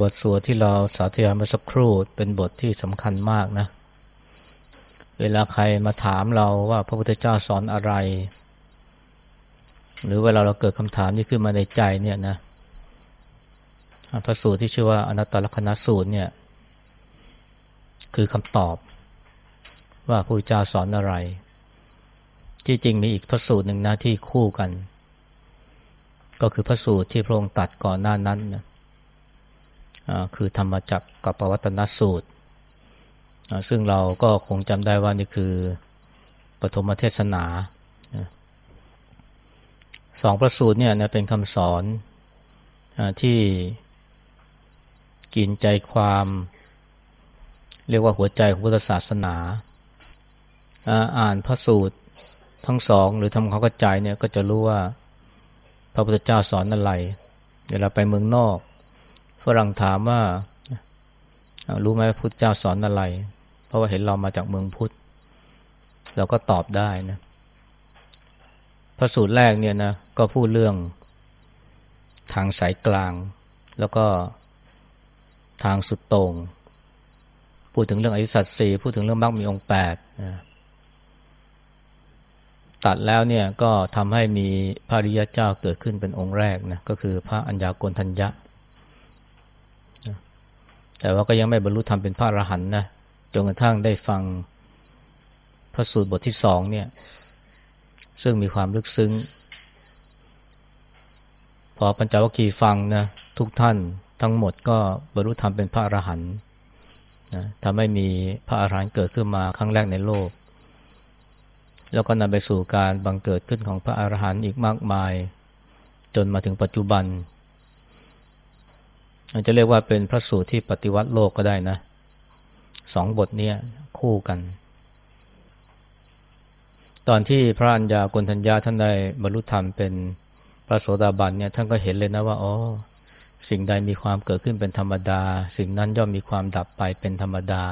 บทสวดที่เราสาธยายมาสักครู่เป็นบทที่สำคัญมากนะ เวลาใครมาถามเราว่าพระพุทธเจ้าสอนอะไร หรือเวลาเราเกิดคำถามนี้ขึ้นมาในใจเนี่ยนะพระสูตรที่ชื่อว่าอนัตตลกนัสูตรเนี่ย คือคำตอบ ว่าพระพุทธเจ้าสอนอะไร ที่จริงมีอีกพระสูตรหนึ่งนะที่คู่กัน ก็คือพระสูตรที่พระองค์ตัดก่อนหน้านั้นนะ คือธรรมจักกับปวัตนสูตร ซึ่งเราก็คงจำได้ว่านี่คือปฐมเทศนาสองประสูตรเนี่ยนะเป็นคำสอนที่กินใจความ เรียกว่าหัวใจของพุทธศาสนา อ่านพระสูตรทั้งสองหรือทำความเข้าใจเนี่ยก็จะรู้ว่า พระพุทธเจ้าสอนอะไร เวลาไปเมืองนอก ฝรั่งถามว่า รู้ไหมพุทธเจ้าสอนอะไร เพราะว่าเห็นเรามาจากเมืองพุทธ เราก็ตอบได้นะพระสูตรแรกเนี่ยนะก็พูดเรื่องทางสายกลาง แล้วก็ทางสุดตรงพูดถึงเรื่องอริสัตสีพูดถึงเรื่องมรรคมีองค์แปดนะตัดแล้วเนี่ยก็ทำให้มีพระริยเจ้าเกิดขึ้นเป็นองค์แรกนะก็คือพระอัญญาโกณทัญญะ แต่ว่าก็ยังไม่บรรลุธรรมเป็นพระอรหันต์นะจนกระทั่งได้ฟังพระสูตรบทที่สองเนี่ย ซึ่งมีความลึกซึ้ง พอปัญจวัคคีย์ฟังนะทุกท่านทั้งหมดก็บรรลุธรรมเป็นพระอรหันต์นะทำให้มีพระอรหันต์เกิดขึ้นมาครั้งแรกในโลก แล้วก็นำไปสู่การบังเกิดขึ้นของพระอรหันต์อีกมากมาย จนมาถึงปัจจุบัน อาจจะเรียกว่าเป็นพระสูตรที่ปฏิวัติโลกก็ได้นะสองบทนี้คู่กัน ตอนที่พระัญญากุณทัญญาท่านได้บรรลุธรรมเป็นพระโสดาบันเนี่ยท่านก็เห็นเลยนะว่าอ๋อสิ่งใดมีความเกิดขึ้นเป็นธรรมดา สิ่งนั้นย่อมมีความดับไปเป็นธรรมดา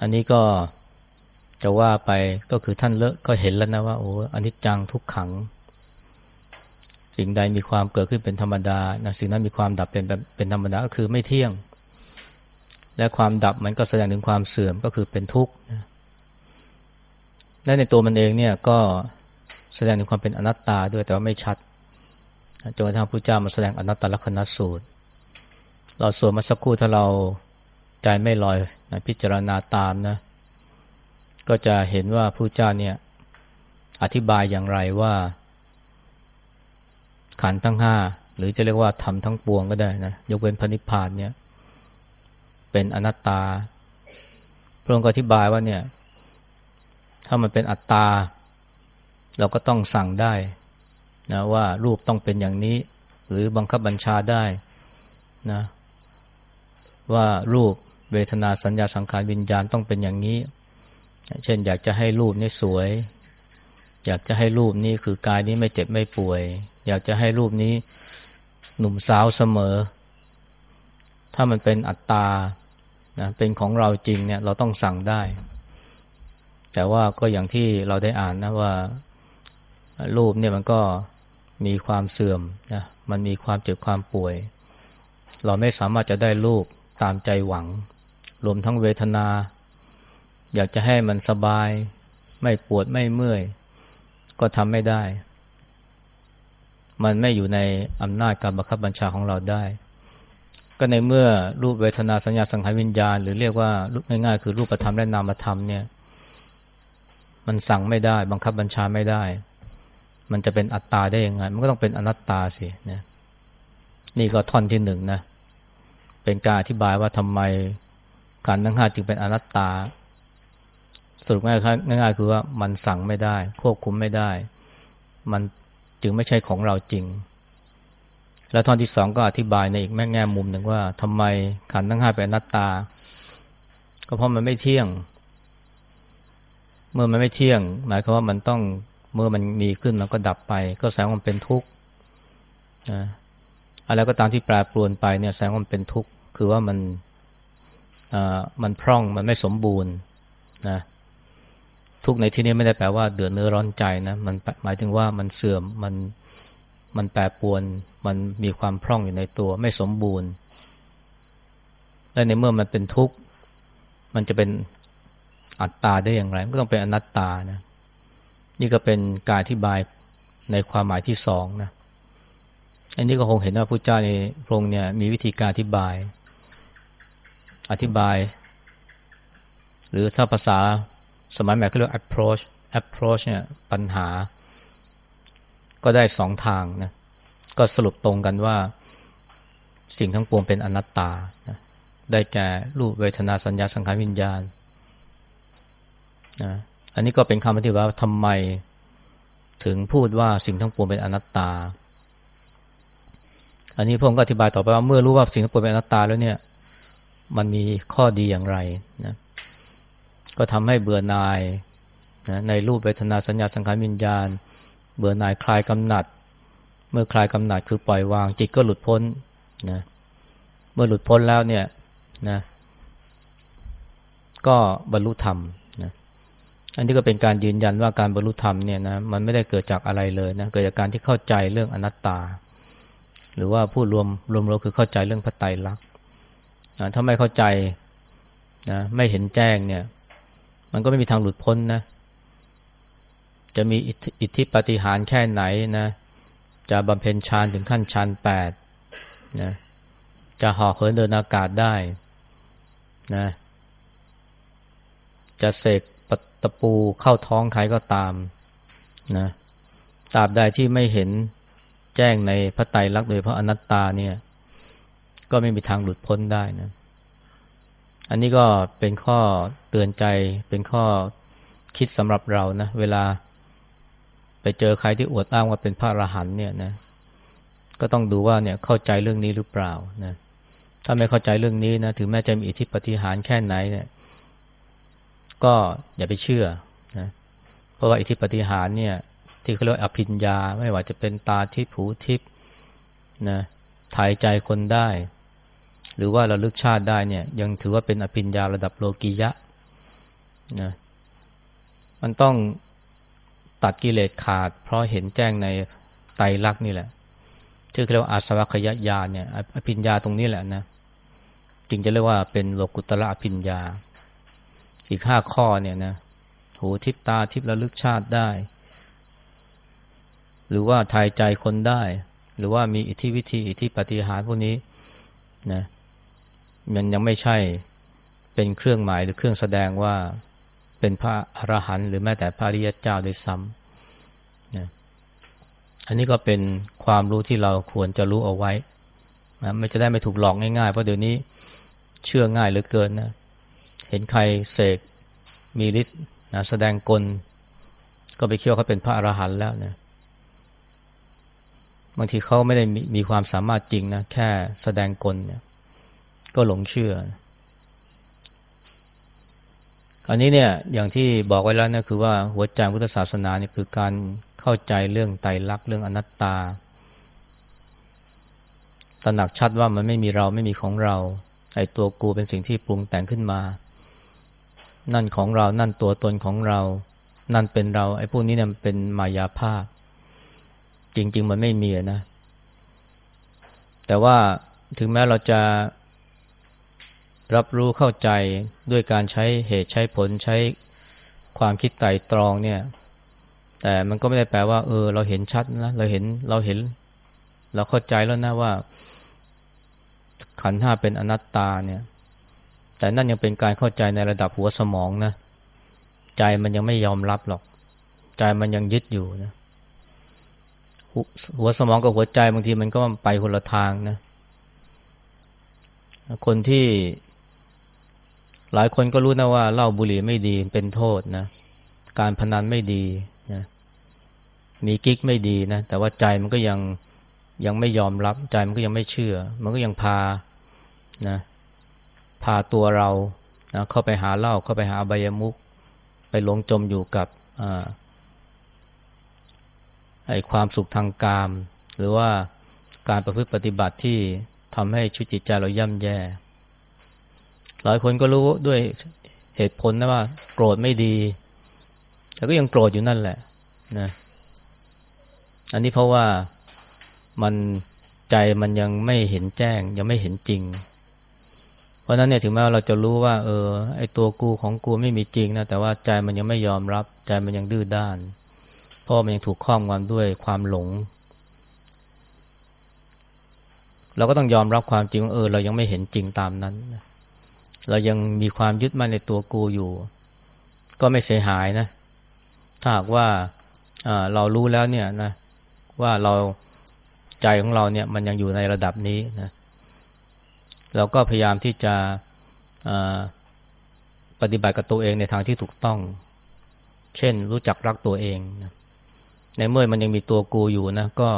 อันนี้ก็จะว่าไปก็คือท่านเลอะก็เห็นแล้วนะว่าโอ้อันนี้จังทุกขัง สิ่งใดมีความเกิดขึ้นเป็นธรรมดานะสิ่งนั้นมีความดับเป็นเป็นธรรมดาก็คือไม่เที่ยง และความดับมันก็แสดงถึงความเสื่อมก็คือเป็นทุกข์นะและในตัวมันเองเนี่ยก็แสดงถึงความเป็นอนัตตาด้วยแต่ว่าไม่ชัดจนกระทั่งพระเจ้ามาแสดงอนัตตลักษณสูตร เราสวดมาสักครู่ถ้าเราใจไม่ลอยนะพิจารณาตามนะ ก็จะเห็นว่าพระเจ้าเนี่ยอธิบายอย่างไรว่า ขันทั้งห้าหรือจะเรียกว่าทำทั้งปวงก็ได้นะยกเว้นพระนิพพานเนี่ย เป็นอนัตตา พระองค์ก็อธิบายว่าเนี่ย ถ้ามันเป็นอัตตา เราก็ต้องสั่งได้นะว่ารูปต้องเป็นอย่างนี้ หรือบังคับบัญชาได้นะ ว่ารูปเวทนาสัญญาสังขารวิญญาณต้องเป็นอย่างนี้ เช่นอยากจะให้รูปนี้สวย อยากจะให้รูปนี้คือกายนี้ไม่เจ็บไม่ป่วย อยากจะให้รูปนี้หนุ่มสาวเสมอ ถ้ามันเป็นอัตตานะเป็นของเราจริงเนี่ยเราต้องสั่งได้ แต่ว่าก็อย่างที่เราได้อ่านนะว่ารูปเนี่ยมันก็มีความเสื่อมนะมันมีความเจ็บความป่วย เราไม่สามารถจะได้รูปตามใจหวัง รวมทั้งเวทนา อยากจะให้มันสบาย ไม่ปวดไม่เมื่อย ก็ทำไม่ได้ มันไม่อยู่ในอำนาจการบังคับบัญชาของเราได้ ก็ในเมื่อรูปเวทนาสัญญาสังขารวิญญาณ หรือเรียกว่าง่ายๆ คือรูปธรรมและนามธรรมเนี่ย มันสั่งไม่ได้ บังคับบัญชาไม่ได้ มันจะเป็นอัตตาได้ยังไง มันก็ต้องเป็นอนัตตาสินะนี่ก็ท่อนที่หนึ่งนะ เป็นการอธิบายว่าทำไมการทั้งห้าจึงเป็นอนัตตา รุปง่ายๆง่ายๆคือว่ามันสั่งไม่ได้ ควบคุมไม่ได้ มันจึงไม่ใช่ของเราจริง แล้วท่อนที่สองก็อธิบายในอีกแม่แง่มุมหนึ่งว่าทำไมขันทั้งห้าเป็นนัตตา ก็เพราะมันไม่เที่ยง เมื่อมันไม่เที่ยง หมายความว่ามันต้องเมื่อมันมีขึ้นมันก็ดับไป ก็แสดงว่ามันเป็นทุกข์อะไรก็ตามที่แปรปรวนไปเนี่ยแสดงว่ามันเป็นทุกข์คือว่ามันมันพร่องมันไม่สมบูรณ์นะ ทุกในที่นี้ไม่ได้แปลว่าเดือดเนื้อร้อนใจนะมันหมายถึงว่ามันเสื่อมมันมันแปรปวน มันมีความพร่องอยู่ในตัว ไม่สมบูรณ์ และในเมื่อมันเป็นทุกข์ มันจะเป็นอัตตาได้อย่างไรก็ต้องเป็นอนัตตานะ นี่ก็เป็นการอธิบายในความหมายที่สองนะอันนี้ก็คงเห็นว่าพระเจ้าในพระองค์เนี่ยมีวิธีการอธิบาย อธิบาย หรือถ้าภาษา สมัยใหม่เขาเรียก approach approach เนี่ยปัญหา ก็ได้สองทางนะก็สรุปตรงกันว่า สิ่งทั้งปวงเป็นอนัตตานะได้แก่รูปเวทนาสัญญาสังขารวิญญาณนะอันนี้ก็เป็นคำอธิบายว่าทำไมถึงพูดว่าสิ่งทั้งปวงเป็นอนัตตา อันนี้พระองก็อธิบายต่อไปว่าเมื่อรู้ว่าสิ่งทั้งปวงเป็นอนัตตาแล้วเนี่ย มันมีข้อดีอย่างไรนะ ก็ทำให้เบื่อหน่ายนะในรูปเวทนาสัญญาสังขารวิญญาณ เบื่อหน่ายคลายกำหนัด เมื่อคลายกำหนัดคือปล่อยวาง จิตก็หลุดพ้นนะเมื่อหลุดพ้นแล้วเนี่ยนะก็บรรลุธรรมนะอันนี้ก็เป็นการยืนยันว่าการบรรลุธรรมเนี่ยนะมันไม่ได้เกิดจากอะไรเลยนะเกิดจากการที่เข้าใจเรื่องอนัตตา หรือว่าพูดรวมรวมๆคือเข้าใจเรื่องพระไตรลักษณ์ถ้าไม่เข้าใจนะไม่เห็นแจ้งเนี่ย มันก็ไม่มีทางหลุดพ้นนะ จะมีอิทธิปฏิหารแค่ไหนนะ จะบำเพ็ญฌานถึงขั้นฌานแปดนะจะห่อเหินเดินอากาศได้นะจะเสกตะปูเข้าท้องใครก็ตามนะตราบใดที่ไม่เห็นแจ้งในพระไตรลักษณ์โดยพระอนัตตาเนี่ย ก็ไม่มีทางหลุดพ้นได้นะ อันนี้ก็เป็นข้อเตือนใจ เป็นข้อคิดสำหรับเรานะ เวลาไปเจอใครที่อวดอ้างว่าเป็นพระอรหันต์เนี่ยนะ ก็ต้องดูว่าเนี่ยเข้าใจเรื่องนี้หรือเปล่านะ ถ้าไม่เข้าใจเรื่องนี้นะถึงแม้จะมีอิทธิปฏิหารแค่ไหนเนี่ย ก็อย่าไปเชื่อนะเพราะว่าอิทธิปฏิหารเนี่ย ที่เขาเรียกอภิญญา ไม่ว่าจะเป็นตาทิพหูทิพนะถ่ายใจคนได้ หรือว่าเราลึกชาติได้เนี่ยยังถือว่าเป็นอภิญญาระดับโลกียะนะมันต้องตัดกิเลสขาด เพราะเห็นแจ้งในไตรลักษณ์นี่แหละชื่อเรียกว่าอาสวัคยญาณเนี่ยอภิญญาตรงนี้แหละนะจึงจะเรียกว่าเป็นโลกุตระอภิญญา อีกห้าข้อเนี่ยนะหูทิพตาทิพระลึกชาติได้ หรือว่าทายใจคนได้ หรือว่ามีอิทธิวิธีอิทธิปฏิหารพวกนี้นะ มันยังไม่ใช่เป็นเครื่องหมายหรือเครื่องแสดงว่าเป็นพระอรหันต์หรือแม้แต่พระริยเจ้าด้วยซ้ำนะอันนี้ก็เป็นความรู้ที่เราควรจะรู้เอาไว้นะไม่จะได้ไม่ถูกหลอกง่ายๆ เพราะเดี๋ยวนี้เชื่อง่ายเหลือเกินนะ เห็นใครเสกมีฤทธิ์นะแสดงกล ก็ไปเคี่ยวเขาเป็นพระอรหันต์แล้วนะบางทีเขาไม่ได้มีมีความสามารถจริงนะ แค่แสดงกลเนี่ย ก็หลงเชื่อ อันนี้เนี่ย อย่างที่บอกไว้แล้วนะคือว่าหัวใจพุทธศาสนาเนี่ยคือการเข้าใจเรื่องไตรลักษณ์เรื่องอนัตตาตระหนักชัดว่ามันไม่มีเราไม่มีของเราไอ้ตัวกูเป็นสิ่งที่ปรุงแต่งขึ้นมา นั่นของเรา นั่นตัวตนของเรา นั่นเป็นเรา ไอ้พวกนี้เนี่ยเป็นมายาภาพ จริง ๆ มันไม่มีนะ แต่ว่าถึงแม้เราจะ รับรู้เข้าใจด้วยการใช้เหตุใช้ผลใช้ความคิดไต่ตรองเนี่ย แต่มันก็ไม่ได้แปลว่า เออ เราเห็นชัดนะเราเห็นเราเห็น เราเข้าใจแล้วนะว่า ขันธ์ห้าเป็นอนัตตาเนี่ย แต่นั่นยังเป็นการเข้าใจในระดับหัวสมองนะใจมันยังไม่ยอมรับหรอก ใจมันยังยึดอยู่นะหัวสมองกับหัวใจบางทีมันก็ไปคนละทางนะ คนที่ หลายคนก็รู้นะว่าเหล้าบุหรี่ไม่ดีเป็นโทษนะ การพนันไม่ดีนะมีกิ๊กไม่ดีนะ แต่ว่าใจมันก็ยังยังไม่ยอมรับ ใจมันก็ยังไม่เชื่อ มันก็ยังพานะพาตัวเรานะเข้าไปหาเหล้าเข้าไปหาอบายมุก ไปหลงจมอยู่กับไอความสุขทางกาม หรือว่าการประพฤติปฏิบัติที่ทำให้ชีวิตจิตใจเราย่ำแย่ หลายคนก็รู้ด้วยเหตุผลนะว่า โกรธไม่ดี แต่ก็ยังโกรธอยู่นั่นแหละนะอันนี้เพราะว่ามันใจมันยังไม่เห็นแจ้ง ยังไม่เห็นจริง เพราะนั้นเนี่ยถึงแม้ว่าเราจะรู้ว่า เออ ไอตัวกูของกูไม่มีจริงนะแต่ว่าใจมันยังไม่ยอมรับ ใจมันยังดื้อด้าน เพราะมันยังถูกครอบงำด้วยความหลง เราก็ต้องยอมรับความจริงว่าเออ เรายังไม่เห็นจริงตามนั้น เรายังมีความยึดมั่นในตัวกูอยู่ ก็ไม่เสียหายนะ ถ้าหากว่าเรารู้แล้วเนี่ยนะว่าเราใจของเราเนี่ยมันยังอยู่ในระดับนี้นะเราก็พยายามที่จะปฏิบัติกับตัวเองในทางที่ถูกต้อง เช่น รู้จักรักตัวเองนะในเมื่อมันยังมีตัวกูอยู่นะก็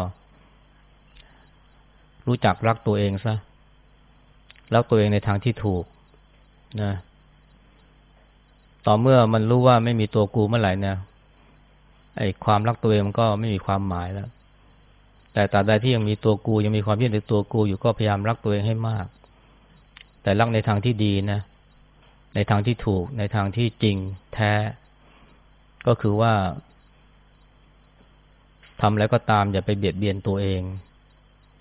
รู้จักรักตัวเองซะรักตัวเองในทางที่ถูก นะ ต่อเมื่อมันรู้ว่าไม่มีตัวกูเมื่อไหร่เนี่ยไอ้ความรักตัวเองมันก็ไม่มีความหมายแล้ว แต่ตราบใดที่ยังมีตัวกูยังมีความยึดในตัวกูอยู่ก็พยายามรักตัวเองให้มาก แต่รักในทางที่ดีนะ ในทางที่ถูกในทางที่จริงแท้ ก็คือว่าทำแล้วก็ตามอย่าไปเบียดเบียนตัวเอง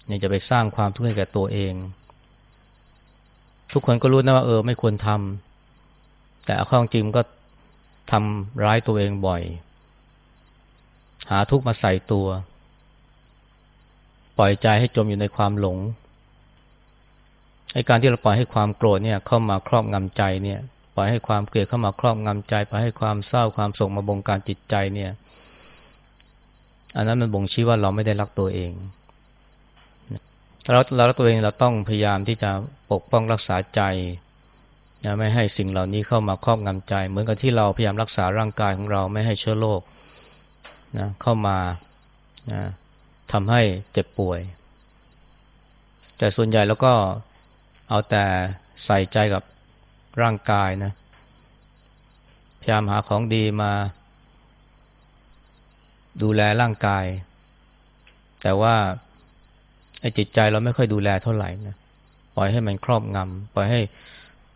อย่าจะไปสร้างความทุกข์ให้แก่ตัวเอง ทุกคนก็รู้นะว่าเออไม่ควรทำแต่ข้องจริงก็ทำร้ายตัวเองบ่อย หาทุกมาใส่ตัว ปล่อยใจให้จมอยู่ในความหลงไอ้การที่เราปล่อยให้ความโกรธเนี่ย เข้ามาครอบงำใจเนี่ย ปล่อยให้ความเกลียดเข้ามาครอบงำใจปล่อยให้ความเศร้าความโศกมาบงการจิตใจเนี่ย อันนั้นมันบ่งชี้ว่าเราไม่ได้รักตัวเอง เราเราตัวเองเราต้องพยายามที่จะปกป้องรักษาใจนะไม่ให้สิ่งเหล่านี้เข้ามาครอบงำใจ เหมือนกับที่เราพยายามรักษาร่างกายของเราไม่ให้เชื้อโรคนะเข้ามานะทำให้เจ็บป่วย แต่ส่วนใหญ่แล้วก็เอาแต่ใส่ใจกับร่างกายนะพยายามหาของดีมา ดูแลร่างกาย แต่ว่า ไอ้จิตใจเราไม่ค่อยดูแลเท่าไหร่นะปล่อยให้มันครอบงำปล่อยให้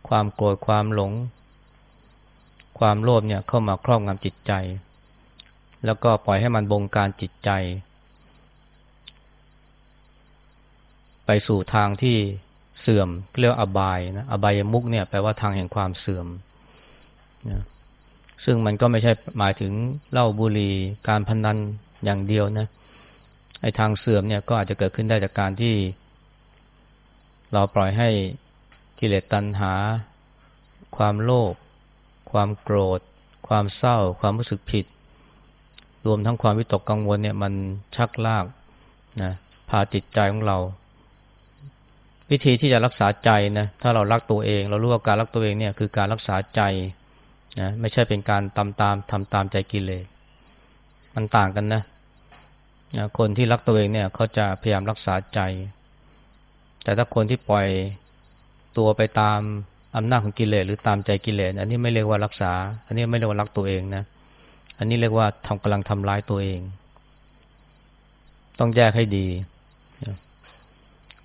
ความโกรธความหลง ความโลภเนี่ยเข้ามาครอบงำจิตใจ แล้วก็ปล่อยให้มันบงการจิตใจ ไปสู่ทางที่เสื่อมเรียกอบายนะอบายมุกเนี่ยแปลว่าทางแห่งความเสื่อมนะซึ่งมันก็ไม่ใช่หมายถึงเหล้าบุหรี่การพนันอย่างเดียวนะ ไอ้ทางเสื่อมเนี่ยก็อาจจะเกิดขึ้นได้จากการที่ เราปล่อยให้กิเลสตัณหา ความโลภความโกรธ ความเศร้า ความรู้สึกผิด รวมทั้งความวิตกกังวลเนี่ยมันชักลากนะพาจิตใจของเรา วิธีที่จะรักษาใจนะถ้าเรารักตัวเอง เรารู้ว่าการรักตัวเองเนี่ยคือการรักษาใจนะไม่ใช่เป็นการตามตามทำตามใจกิเลสมันต่างกันนะนะ คนที่รักตัวเองเนี่ยเขาจะพยายามรักษาใจ แต่ถ้าคนที่ปล่อยตัวไปตามอำนาจของกิเลสหรือตามใจกิเลสอันนี้ไม่เรียกว่ารักษา อันนี้ไม่เรียกว่ารักตัวเองนะ อันนี้เรียกว่าทำกำลังทำร้ายตัวเอง ต้องแยกให้ดี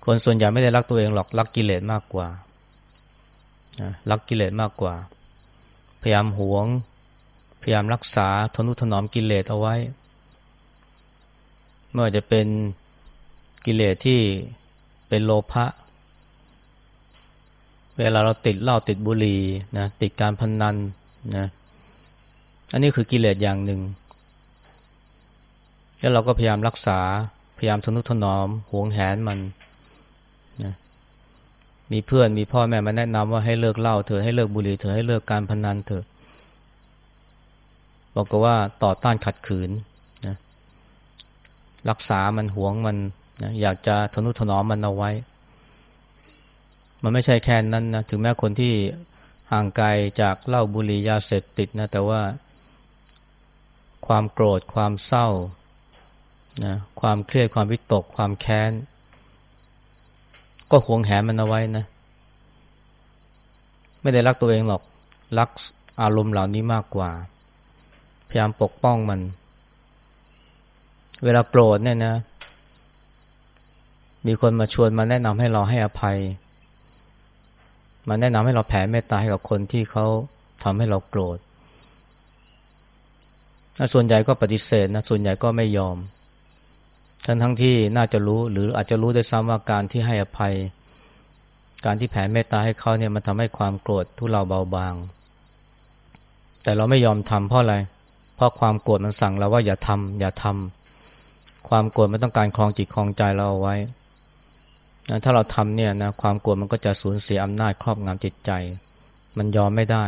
คนส่วนใหญ่ไม่ได้รักตัวเองหรอกรักกิเลสมากกว่ารักกิเลสมากกว่า พยายามหวง พยายามรักษาทนุถนอมกิเลสเอาไว้ เมื่อจะเป็นกิเลสที่เป็นโลภะเวลาเราติดเหล้าติดบุหรี่นะติดการพนนันนะอันนี้คือกิเลสอย่างหนึ่ง แล้วเราก็พยายามรักษาพยายามทนุถนอมหวงแหนมันนะมีเพื่อนมีพ่อแม่มาแนะนำว่าให้เลิกเหล้าเถอะให้เลิกบุหรี่เถอะให้เลิกการพนันเถอะบอกก็ว่าต่อต้านขัดขืน รักษามันหวงมันนะอยากจะทนุถนอมมันเอาไว้ มันไม่ใช่แค่นั้นนะถึงแม้คนที่ห่างไกลจากเหล้าบุหรี่ยาเสพติดนะแต่ว่า ความโกรธความเศร้านะความเครียดความวิตก ความแค้น ก็หวงแหนมันเอาไว้นะไม่ได้รักตัวเองหรอกรักอารมณ์เหล่านี้มากกว่า พยายามปกป้องมัน เวลาโกรธเนี่ยนะ มีคนมาชวนมาแนะนำให้เราให้อภัย มาแนะนำให้เราแผ่เมตตาให้กับคนที่เขาทำให้เราโกรธส่วนใหญ่ก็ปฏิเสธนะส่วนใหญ่ก็ไม่ยอม ทั้งทั้งที่น่าจะรู้หรืออาจจะรู้ได้ซ้ำว่าการที่ให้อภัย การที่แผ่เมตตาให้เขาเนี่ยมันทำให้ความโกรธทุเลาเบาบาง แต่เราไม่ยอมทำเพราะอะไร เพราะความโกรธมันสั่งเราว่าอย่าทำอย่าทำ ความโกรธมันต้องการคลองจิตคลองใจเราเอาไว้ถ้าเราทำเนี่ยนะความโกรธมันก็จะสูญเสียอำนาจครอบงำจิตใจ มันยอมไม่ได้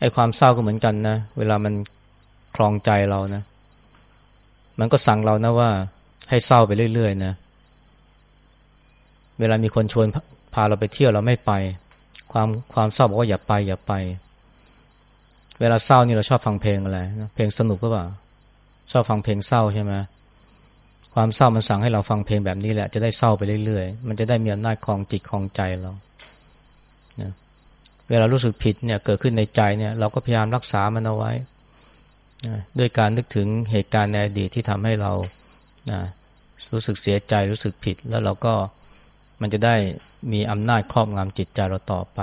ไอ้ความเศร้าก็เหมือนกันนะเวลามันคลองใจเรานะ มันก็สั่งเรานะว่า ให้เศร้าไปเรื่อยๆนะเวลามีคนชวนพาเราไปเที่ยวเราไม่ไป ความความเศร้าบอกว่าอย่าไปอย่าไป เวลาเศร้านี่เราชอบฟังเพลงอะไรนะเพลงสนุกก็ว่า ชอบฟังเพลงเศร้าใช่ไหมความเศร้ามันสั่งให้เราฟังเพลงแบบนี้แหละ จะได้เศร้าไปเรื่อยๆ มันจะได้มีอำนาจคลองจิตคลองใจเรานะเวลารู้สึกผิดเนี่ยเกิดขึ้นในใจเนี่ย เราก็พยายามรักษามันเอาไว้ด้วยการนึกถึงเหตุการณ์ในอดีตที่ทำให้เรานะรู้สึกเสียใจรู้สึกผิด แล้วเราก็มันจะได้มีอำนาจครอบงำจิตใจเราต่อไป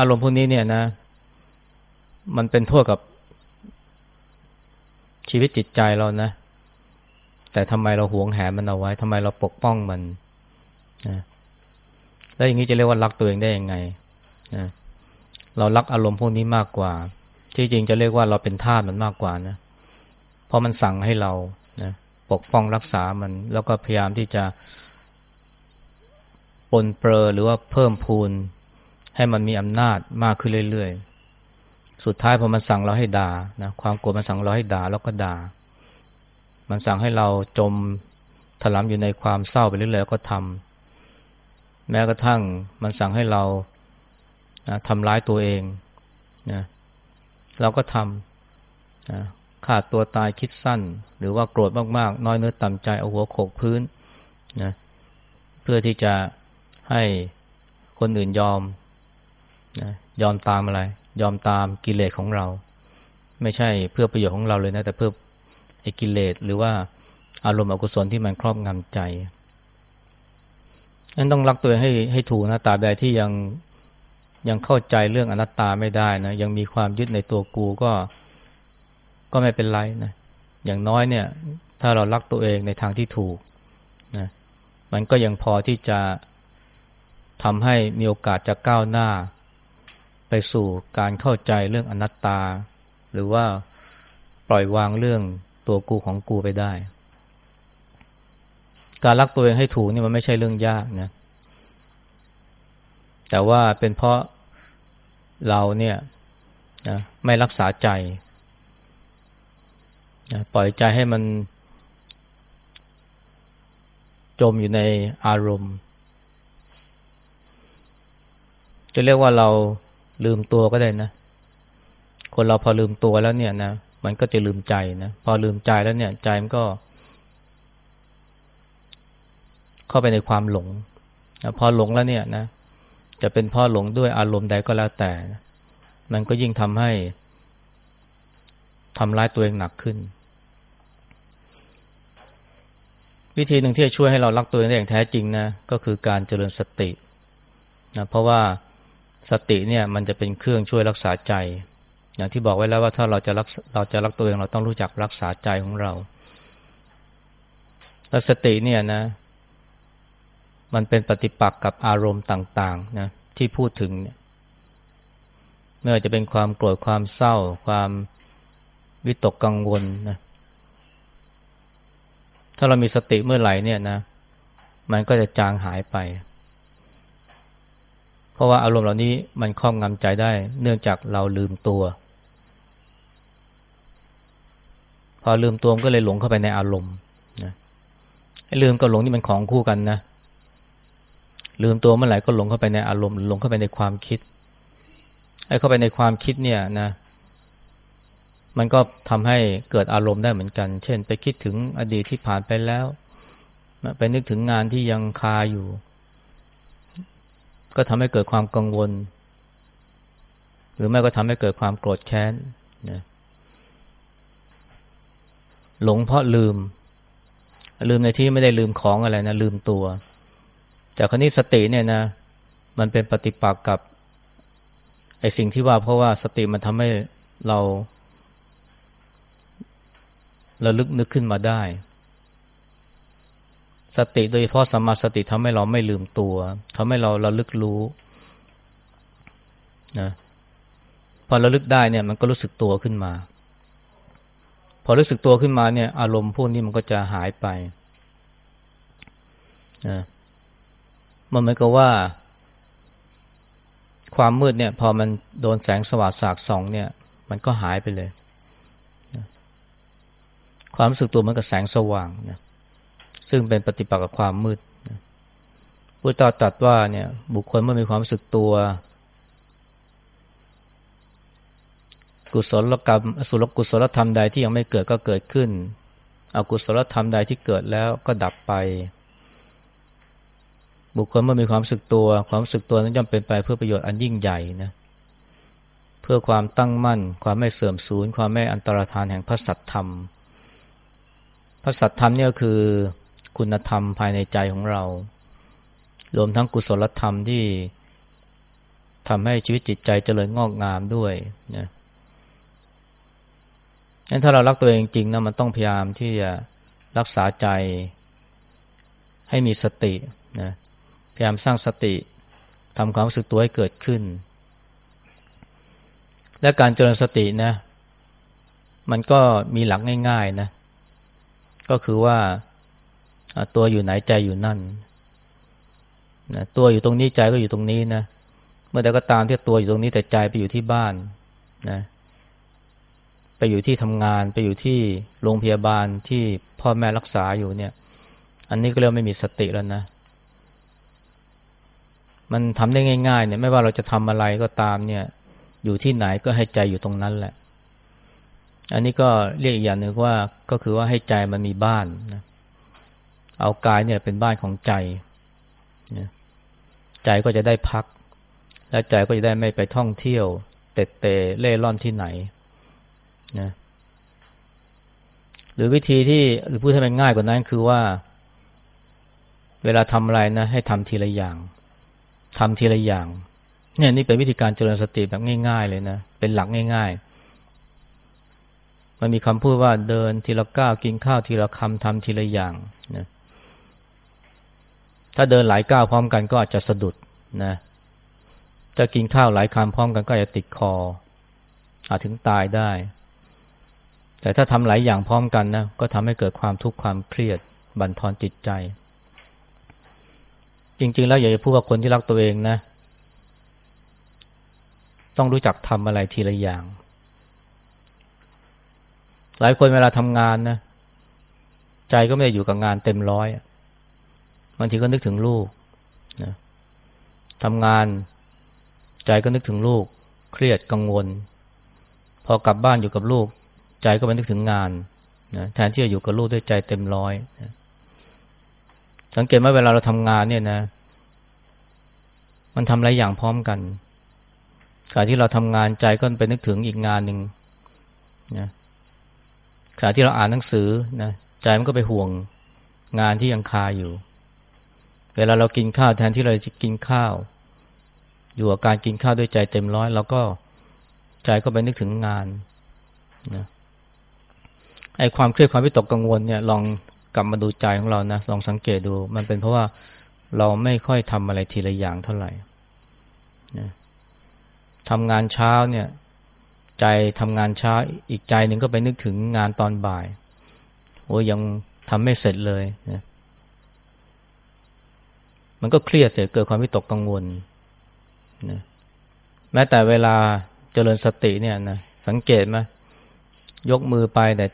อารมณ์พวกนี้เนี่ยนะ มันเป็นโทษกับ ชีวิตจิตใจเรานะ แต่ทำไมเราหวงแหนมันเอาไว้ทำไมเราปกป้องมันนะแล้วอย่างนี้จะเรียกว่ารักตัวเองได้ยังไงนะเรารักอารมณ์พวกนี้มากกว่า ที่จริงจะเรียกว่าเราเป็นทาสมันมากกว่านะ เพราะมันสั่งให้เรานะปกป้องรักษามัน แล้วก็พยายามที่จะปนเปื้อหรือว่าเพิ่มพูนให้มันมีอำนาจมากขึ้นเรื่อยๆ สุดท้ายพอมันสั่งเราให้ด่านะความโกรธมันสั่งเราให้ด่าแล้วก็ด่า มันสั่งให้เราจมถลำอยู่ในความเศร้าไปเรื่อยๆก็ทำแม้กระทั่งมันสั่งให้เรานะทำร้ายตัวเองนะเราก็ทำนะขาดตัวตายคิดสั้น หรือว่าโกรธมากๆ น้อยเนื้อต่ำใจเอาหัวโขกพื้นนะเพื่อที่จะให้คนอื่นยอม นะยอมตามอะไร ยอมตามกิเลสของเรา ไม่ใช่เพื่อประโยชน์ของเราเลยนะ แต่เพื่อไอ้กิเลสหรือว่าอารมณ์อกุศลที่มันครอบงำใจนั้นต้องรักตัวเองให้ให้ถูกนะตาใดที่ยังยังเข้าใจเรื่องอนัตตาไม่ได้นะยังมีความยึดในตัวกูก็ก็ไม่เป็นไรนะอย่างน้อยเนี่ย ถ้าเรารักตัวเองในทางที่ถูกนะมันก็ยังพอที่จะทำให้มีโอกาสจะก้าวหน้า ไปสู่การเข้าใจเรื่องอนัตตา หรือว่าปล่อยวางเรื่องตัวกูของกูไปได้ การรักตัวเองให้ถูกนี่มันไม่ใช่เรื่องยากนะแต่ว่าเป็นเพราะเราเนี่ยนะไม่รักษาใจนะปล่อยใจให้มัน จมอยู่ในอารมณ์ จะเรียกว่าเรา ลืมตัวก็ได้นะ คนเราพอลืมตัวแล้วเนี่ยนะมันก็จะลืมใจนะ พอลืมใจแล้วเนี่ยใจมันก็ เข้าไปในความหลงนะพอหลงแล้วเนี่ยนะ จะเป็นพ่อหลงด้วยอารมณ์ใดก็แล้วแต่ มันก็ยิ่งทำให้ทำร้ายตัวเองหนักขึ้น วิธีหนึ่งที่จะช่วยให้เรารักตัวเองได้อย่างแท้จริงนะ ก็คือการเจริญสตินะเพราะว่า สติเนี่ยมันจะเป็นเครื่องช่วยรักษาใจ อย่างที่บอกไว้แล้วว่าถ้าเราจะรักเราจะรักตัวเองเราต้องรู้จักรักษาใจของเรา และสติเนี่ยนะ มันเป็นปฏิปักษ์กับอารมณ์ต่างๆนะที่พูดถึงเนี่ยไม่ว่าจะเป็นความโกรธความเศร้า ความวิตกกังวลนะถ้าเรามีสติเมื่อไหร่เนี่ยนะ มันก็จะจางหายไป ราะว่าอารมณ์เหล่านี้มันครอบงำใจได้ เนื่องจากเราลืมตัว พอลืมตัวก็เลยหลงเข้าไปในอารมณ์นะลืมกับหลงนี่มันของคู่กันนะ ลืมตัวเมื่อไหร่ก็หลงเข้าไปในอารมณ์หลงเข้าไปในความคิดไอ้เข้าไปในความคิดเนี่ยนะ มันก็ทำให้เกิดอารมณ์ได้เหมือนกัน เช่น ไปคิดถึงอดีตที่ผ่านไปแล้ว ไปนึกถึงงานที่ยังคาอยู่ ก็ทำให้เกิดความกังวล หรือไม่ก็ทำให้เกิดความโกรธแค้นนะหลงเพราะลืม ลืมในที่ไม่ได้ลืมของอะไรนะลืมตัว จากคณิสติเนี่ยนะ มันเป็นปฏิปักษ์กับไอสิ่งที่ว่าเพราะว่าสติมันทำให้เราระลึกนึกขึ้นมาได้ สติโดยเฉพาะสัมมาสติทำให้เราไม่ลืมตัวทำให้เราระลึกรู้นะพอระลึกได้เนี่ยมันก็รู้สึกตัวขึ้นมา พอรู้สึกตัวขึ้นมาเนี่ย อารมณ์พวกนี้มันก็จะหายไปนะมันเหมือนกับว่า ความมืดเนี่ย พอมันโดนแสงสว่างสากส่องเนี่ย มันก็หายไปเลย ความรู้สึกตัวเหมือนกับแสงสว่างนะ ซึ่งเป็นปฏิปักษ์กับความมืดพุทธตรัสว่าเนี่ย บุคคลเมื่อมีความรู้สึกตัว กุศลกรรมสุรกุศลธรรมใดที่ยังไม่เกิดก็เกิดขึ้นอกุศลธรรมใดที่เกิดแล้วก็ดับไป บุคคลเมื่อมีความสึกตัว ความสึกตัวนั้นย่อมเป็นไปเพื่อประโยชน์อันยิ่งใหญ่นะเพื่อความตั้งมั่น ความไม่เสื่อมสูญความไม่อันตรธานแห่งพระสัตธรรม พระสัตธรรมเนี่ยคือ คุณธรรมภายในใจของเรา รวมทั้งกุศลธรรมที่ทำให้ชีวิตจิตใจเจริญงอกงามด้วยนะงั้นถ้าเรารักตัวเองจริงนะมันต้องพยายามที่จะรักษาใจให้มีสตินะพยายามสร้างสติทำความรู้สึกตัวให้เกิดขึ้น และการเจริญสตินะ มันก็มีหลักง่าย ๆนะ ก็คือว่า ตัวอยู่ไหนใจอยู่นั่นนะตัวอยู่ตรงนี้ใจก็อยู่ตรงนี้นะเมื่อใดก็ตามที่ตัวอยู่ตรงนี้แต่ใจไปอยู่ที่บ้านนะไปอยู่ที่ทำงาน ไปอยู่ที่โรงพยาบาลที่พ่อแม่รักษาอยู่เนี่ย อันนี้ก็เรียกไม่มีสติแล้วนะมันทำได้ง่ายๆเนี่ยไม่ว่าเราจะทำอะไรก็ตามเนี่ย อยู่ที่ไหนก็ให้ใจอยู่ตรงนั้นแหละ อันนี้ก็เรียกอีกอย่างหนึ่งว่าก็คือว่าให้ใจมันมีบ้านนะ เอากายเนี่ยเป็นบ้านของใจนะใจก็จะได้พัก และใจก็จะได้ไม่ไปท่องเที่ยว เตะเตะเล่ร่อนที่ไหนนะหรือวิธีที่หรือพูดให้มันง่ายกว่านั้นคือว่า เวลาทำอะไรนะ ให้ทำทีละอย่างทำทีละอย่าง เนี่ยนี่เป็นวิธีการเจริญสติแบบง่าย ๆ เลยนะ เป็นหลักง่าย ๆ มันมีคำพูดว่าเดินทีละก้าวกินข้าวทีละคำทำทีละอย่างนะ ถ้าเดินหลายก้าวพร้อมกันก็อาจจะสะดุดนะจะกินข้าวหลายคำพร้อมกันก็จจะติดคอ อาจถึงตายได้ แต่ถ้าทำหลายอย่างพร้อมกันนะก็ทำให้เกิดความทุกข์ความเครียดบั่นทอนจิตใจ จริง ๆ แล้วอยากจะพูดว่าคนที่รักตัวเองนะ ต้องรู้จักทำอะไรทีละอย่าง หลายคนเวลาทำงานนะใจก็ไม่ได้อยู่กับงานเต็มร้อย บางทีก็นึกถึงลูกนะทำงานใจก็นึกถึงลูก เครียดกังวล พอกลับบ้านอยู่กับลูก ใจก็ไปนึกถึงงานนะแทนที่จะอยู่กับลูกด้วยใจเต็มร้อยนะสังเกตว่าเวลาเราทำงานเนี่ยนะ มันทำหลายอย่างพร้อมกันการที่เราทำงานใจก็ไปนึกถึงอีกงานหนึ่งนะขณะที่เราอ่านหนังสือนะใจมันก็ไปห่วงงานที่ยังคาอยู่ วลาเรากินข้าวแทนที่เราจะกินข้าว อยู่กับการกินข้าวด้วยใจเต็มร้อยเราก็ใจก็ไปนึกถึงงานนะไอ้ความเครียดความวิตกกังวลเนี่ยลองกลับมาดูใจของเรานะลองสังเกตดู มันเป็นเพราะว่าเราไม่ค่อยทำอะไรทีละอย่างเท่าไหร่นะทำงานเช้าเนี่ย ใจทำงานเช้าอีกใจหนึ่งก็ไปนึกถึงงานตอนบ่ายโอ้ยังทำไม่เสร็จเลยนะ มันก็เครียดเสียเกิดความวิตกกังวลนะแม้แต่เวลาเจริญสติเนี่ยนะสังเกตไหมยกมือไปแต่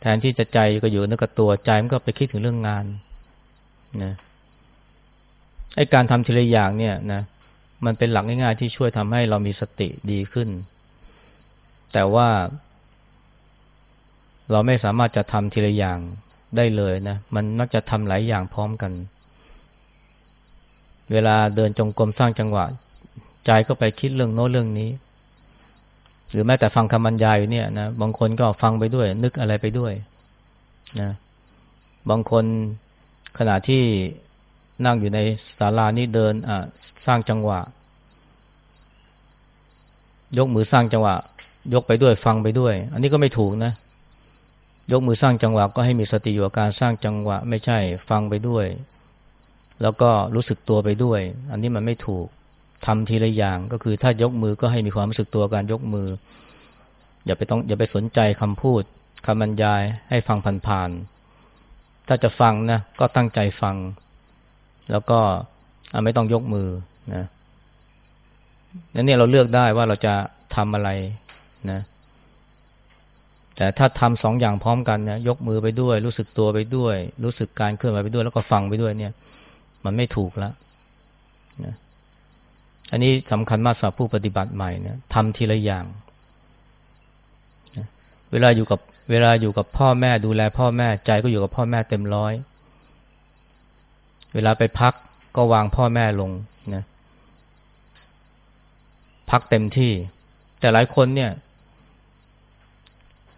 แทนที่จะใจก็อยู่นึกกับตัวใจมันก็ไปคิดถึงเรื่องงานนะไอการทำทีละอย่างเนี่ยนะมันเป็นหลักง่ายๆที่ช่วยทำให้เรามีสติดีขึ้น แต่ว่า เราไม่สามารถจะทำทีละอย่างได้เลยนะมันมักจะทำหลายอย่างพร้อมกัน เวลาเดินจงกรมสร้างจังหวะ ใจก็ไปคิดเรื่องโน้นเรื่องนี้ หรือแม้แต่ฟังคำบรรยายอยู่เนี่ยนะบางคนก็ฟังไปด้วย นึกอะไรไปด้วยนะบางคนขณะที่นั่งอยู่ในศาลานี้เดินอะสร้างจังหวะ ยกมือสร้างจังหวะ ยกไปด้วยฟังไปด้วย อันนี้ก็ไม่ถูกนะ ยกมือสร้างจังหวะก็ให้มีสติอยู่กับการสร้างจังหวะ ไม่ใช่ฟังไปด้วย แล้วก็รู้สึกตัวไปด้วย อันนี้มันไม่ถูกทำทีละอย่าง ก็คือถ้ายกมือก็ให้มีความรู้สึกตัวการยกมือ อย่าไปต้องอย่าไปสนใจคำพูดคำบรรยายให้ฟังผ่านๆถ้าจะฟังนะก็ตั้งใจฟัง แล้วก็ไม่ต้องยกมือนะนั่นเนี่ยเราเลือกได้ว่าเราจะทำอะไรนะแต่ถ้าทำสองอย่างพร้อมกันนะยกมือไปด้วย รู้สึกตัวไปด้วย รู้สึกการเคลื่อนไหวไปด้วย แล้วก็ฟังไปด้วยเนี่ย มันไม่ถูกแล้วนะอันนี้สำคัญมากสำหรับผู้ปฏิบัติใหม่นะทำทีละอย่างนะเวลาอยู่กับเวลาอยู่กับพ่อแม่ดูแลพ่อแม่ใจก็อยู่กับพ่อแม่เต็มร้อย เวลาไปพักก็วางพ่อแม่ลงนะพักเต็มที่ แต่หลายคนเนี่ย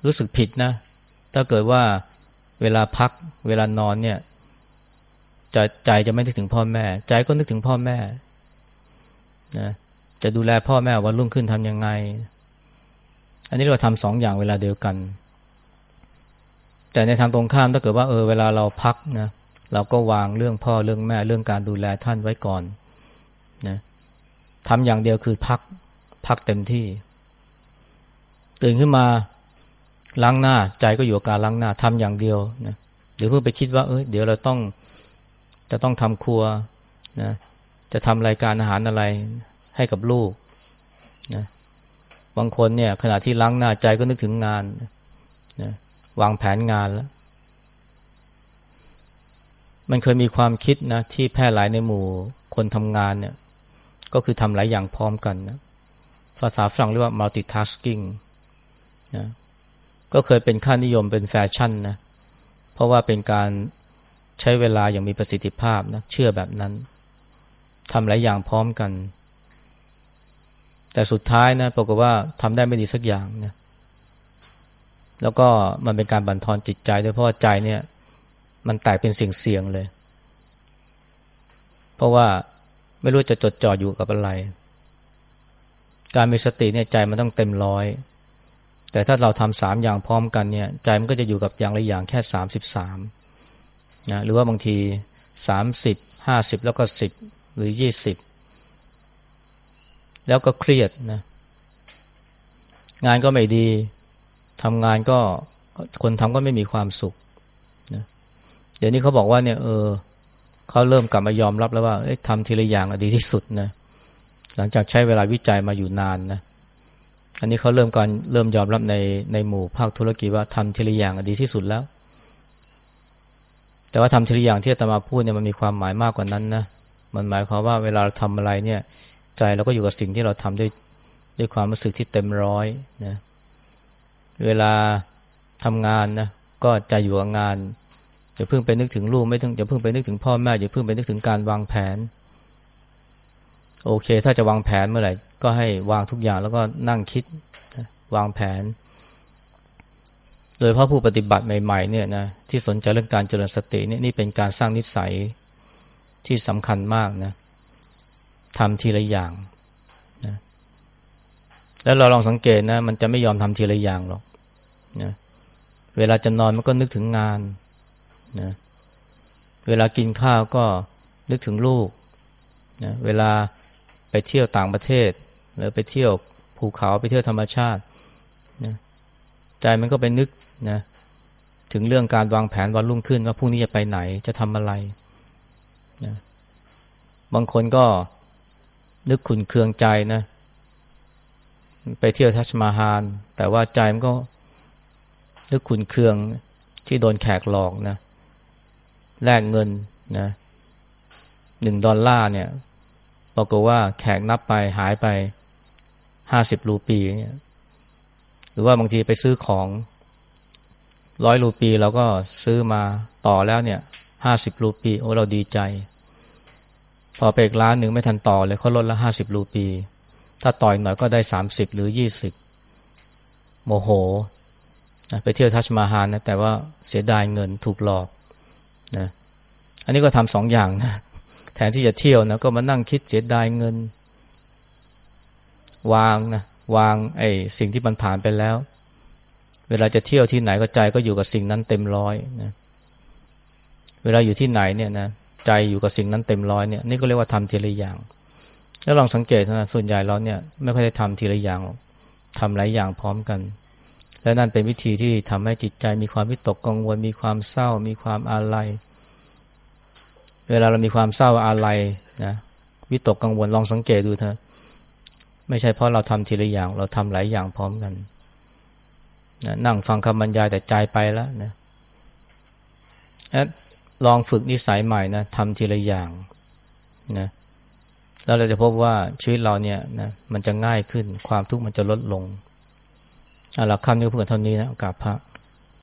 รู้สึกผิดนะ ถ้าเกิดว่าเวลาพักเวลานอนเนี่ย จะใจจะไม่นึกถึงพ่อแม่ ใจก็นึกถึงพ่อแม่นะจะดูแลพ่อแม่วันรุ่งขึ้นทำยังไง อันนี้เราทำสองอย่างเวลาเดียวกัน แต่ในทางตรงข้ามถ้าเกิดว่าเออเวลาเราพักนะเราก็วางเรื่องพ่อเรื่องแม่เรื่องการดูแลท่านไว้ก่อนนะทำอย่างเดียวคือพักพักเต็มที่ ตื่นขึ้นมาล้างหน้าใจก็อยู่กับการล้างหน้าทำอย่างเดียวนะเดี๋ยวเพิ่งไปคิดว่าเออเดี๋ยวเราต้อง จะต้องทำครัวนะจะทำรายการอาหารอะไรให้กับลูกนะบางคนเนี่ย ขณะที่ล้างหน้าใจก็นึกถึงงานนะวางแผนงานแล้ว มันเคยมีความคิดนะที่แพร่หลายในหมู่คนทำงานเนี่ย ก็คือทำหลายอย่างพร้อมกันนะภาษาฝรั่งเรียกว่า multitasking นะก็เคยเป็นค่านิยมเป็นแฟชั่นนะเพราะว่าเป็นการ ใช้เวลาอย่างมีประสิทธิภาพนะเชื่อแบบนั้นทำหลายอย่างพร้อมกัน แต่สุดท้ายนะปรากฏว่าทำได้ไม่ดีสักอย่างนะแล้วก็มันเป็นการบั่นทอนจิตใจด้วยเพราะว่าใจเนี่ย มันแตกเป็นเสียงเสียงเลย เพราะว่าไม่รู้จะจดจ่ออยู่กับอะไร การมีสติเนี่ยใจมันต้องเต็มร้อยแต่ถ้าเราทำสามอย่างพร้อมกันเนี่ย ใจมันก็จะอยู่กับอย่างละอย่างแค่สามสิบสาม นะหรือว่าบางทีสามสิบห้าสิบแล้วก็สิบหรือยี่สิบแล้วก็เครียดนะงานก็ไม่ดีทำงานก็คนทำก็ไม่มีความสุขเดี๋ยวนี้เขาบอกว่าเนี่ยเออเขาเริ่มกลับมายอมรับแล้วว่าทำทีละอย่างดีที่สุดนะหลังจากใช้เวลาวิจัยมาอยู่นานนะอันนี้เขาเริ่มการเริ่มยอมรับในในหมู่ภาคธุรกิจว่าทำทีละอย่างดีที่สุดแล้ว แต่ว่าทำทีละอย่างที่อาตมาพูดเนี่ยมันมีความหมายมากกว่านั้นนะมันหมายความว่าเวลาเราทำอะไรเนี่ย ใจเราก็อยู่กับสิ่งที่เราทำด้วยด้วยความรู้สึกที่เต็มร้อยนะเวลาทำงานนะก็ใจอยู่กับงานอย่าเพิ่งไปนึกถึงลูกไม่ต้องอย่าเพิ่งไปนึกถึงพ่อแม่อย่าเพิ่งไปนึกถึงการวางแผน โอเค ถ้าจะวางแผนเมื่อไหร่ก็ให้วางทุกอย่างแล้วก็นั่งคิดวางแผน ดยเพราะผู้ปฏิบัติใหม่ๆเนี่ยนะที่สนใจเรื่องการเจริญสตินี่นี่เป็นการสร้างนิสัยที่สำคัญมากนะทำทีละอย่างนะแล้วเราลองสังเกตนะ มันจะไม่ยอมทำทีละอย่างหรอกนะเวลาจะนอนมันก็นึกถึงงานนะเวลากินข้าวก็นึกถึงลูกนะเวลาไปเที่ยวต่างประเทศ หรือไปเที่ยวภูเขาไปเที่ยวธรรมชาตินะใจมันก็ไปนึก นะถึงเรื่องการวางแผนวันรุ่งขึ้นว่าพรุ่งนี้จะไปไหนจะทำอะไรนะบางคนก็นึกขุนเคืองใจนะ ไปเที่ยวทัชมาฮานแต่ว่าใจมันก็นึกขุนเคืองที่โดนแขกหลอกนะแลกเงินนะหนึ่งดอลลาร์เนี่ยบอกว่าแขกนับไปหายไปห้าสิบรูปีเนี่ยหรือว่าบางทีไปซื้อของ ร้อยรูปีเราก็ซื้อมาต่อแล้วเนี่ยห้าสิบรูปีโอ้เราดีใจ พอไปอีกร้านหนึ่งไม่ทันต่อเลยเขาลดละห้าสิบรูปี ถ้าต่อยหน่อยก็ได้สามสิบหรือยี่สิบโมโห ไปเที่ยวทัชมาฮานนะแต่ว่าเสียดายเงินถูกหลอกนะอันนี้ก็ทำสองอย่างนะแทนที่จะเที่ยวนะก็มานั่งคิดเสียดายเงิน วางนะวางไอ้สิ่งที่มันผ่านไปแล้ว เวลาจะเที่ยวที่ไหนก็ใจก็อยู่กับสิ่งนั้นเต็มร้อยนะเวลาอยู่ที่ไหนเนี่ยนะใจอยู่กับสิ่งนั้นเต็มร้อยเนี่ยนี่ก็เรียกว่าทำทีละอย่าง แล้วลองสังเกตนะส่วนใหญ่เราเนี่ยไม่ค่อยได้ทำทีละอย่างหรอกทำหลายอย่างพร้อมกัน และนั่นเป็นวิธีที่ทำให้จิตใจมีความวิตกกังวล มีความเศร้า มีความอาลัยเวลาเรามีความเศร้าอาลัยนะวิตกกังวลลองสังเกตดูเถอะไม่ใช่เพราะเราทำทีละอย่าง เราทำหลายอย่างพร้อมกัน นะนั่งฟังคำบรรยายแต่ใจไปแล้วนะลองฝึกนิสัยใหม่นะทำทีละอย่างนะแล้วเราจะพบว่าชีวิตเราเนี่ยนะมันจะง่ายขึ้นความทุกข์มันจะลดลงเอาละคำนี้เพื่อเท่านี้นะกราบพระ